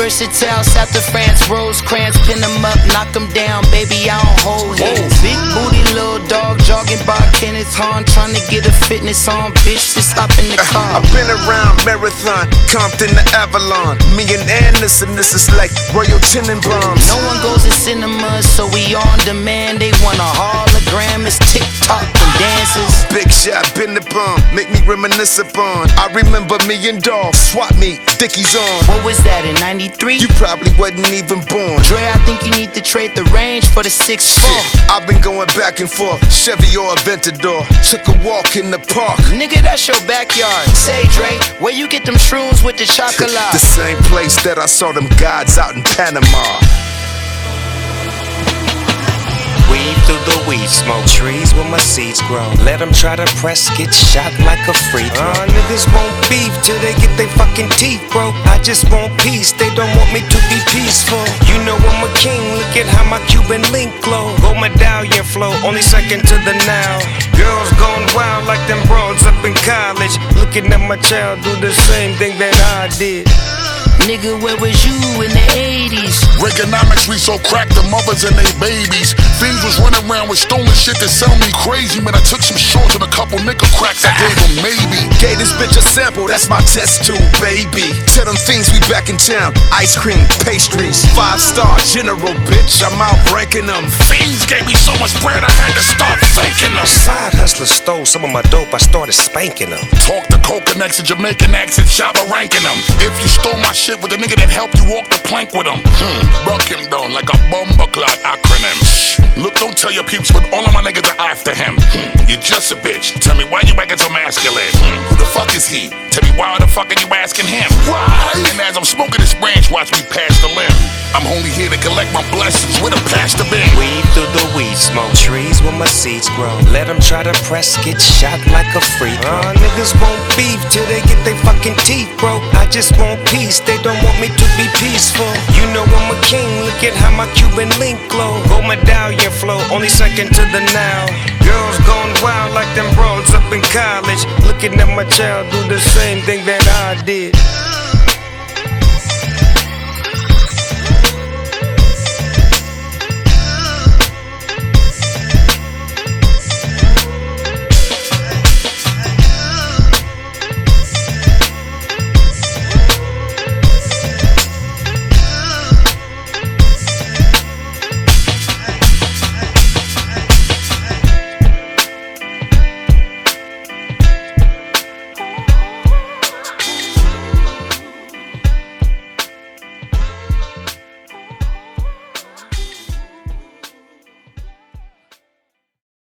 versatile. South of France, rose Rosecrans, pin them up, knock them down. Baby, I don't hold hands. Big booty, little dog, jogging by Kenneth Hahn. Trying to get a fitness on, bitch, just stop in the uh-huh. car. I've been around Marathon, Compton to Avalon. Me and Anderson, this is like Royal Tenenbaums. No one goes to cinema, so we on demand. They want a hologram, it's TikTok and dances. Big shot, been the bomb, make me reminisce upon. I remember me and Dog, swap me, Dickies on. What was that in 93? You probably wasn't even born. Dre, I think you need to trade the range for the 6 4. I've been going back and forth, Chevy or Aventador. Took a walk in the park. Nigga, that's your backyard. Say, Dre, where you get them shrooms with the chocolate? The same place that I saw them gods out in Panama. Weave through the weed smoke, trees where my seeds grow. Let them try to press, get shot like a free. Uh, niggas want beef till they get their fucking teeth broke. I just want peace, they don't want me to be peaceful. You know I'm a king, look at how my Cuban link glow. Gold medallion flow, only second to the now. Girls gone wild like them broads up in college. Looking at my child do the same thing that I did. Nigga, where was you in the 80s? Reaganomics, we so cracked the mothers and they babies. Fiends was running around with stolen shit that sell me crazy. Man, I took some shorts and a couple nickel cracks. I gave them maybe. Gave this bitch a sample, that's my test tube, baby. Tell them things we back in town. Ice cream, pastries, five star general, bitch. I'm out ranking them. Fiends gave me so much bread, I had to start thanking them. Side hustler stole some of my dope, I started spanking them. Talk the coconuts and Jamaican accent, shabba ranking them. If you stole my shit with the nigga that helped you walk the plank with him, hmm, buck him down like a bomber clot acronym. Look, don't tell your peeps, but all of my niggas are after him. Hmm, you're just a bitch. Tell me why you acting so masculine. Hmm, who the fuck is he? Tell me why the fuck are you asking him? Why? And as I'm smoking this branch, watch me pass the limb. I'm only here to collect my blessings with a pastor bin. Weave through the weed smoke, trees where my seeds grow. Let them try to press, get shot like a free throw. Uh, niggas want beef till they get their fucking teeth broke. I just want peace, they don't want me to be peaceful. You know I'm a king, look at how my Cuban link glow. Gold medallion flow, only second to the now. Girls gone wild like them broads up in college. Looking at my child do the same thing that I did.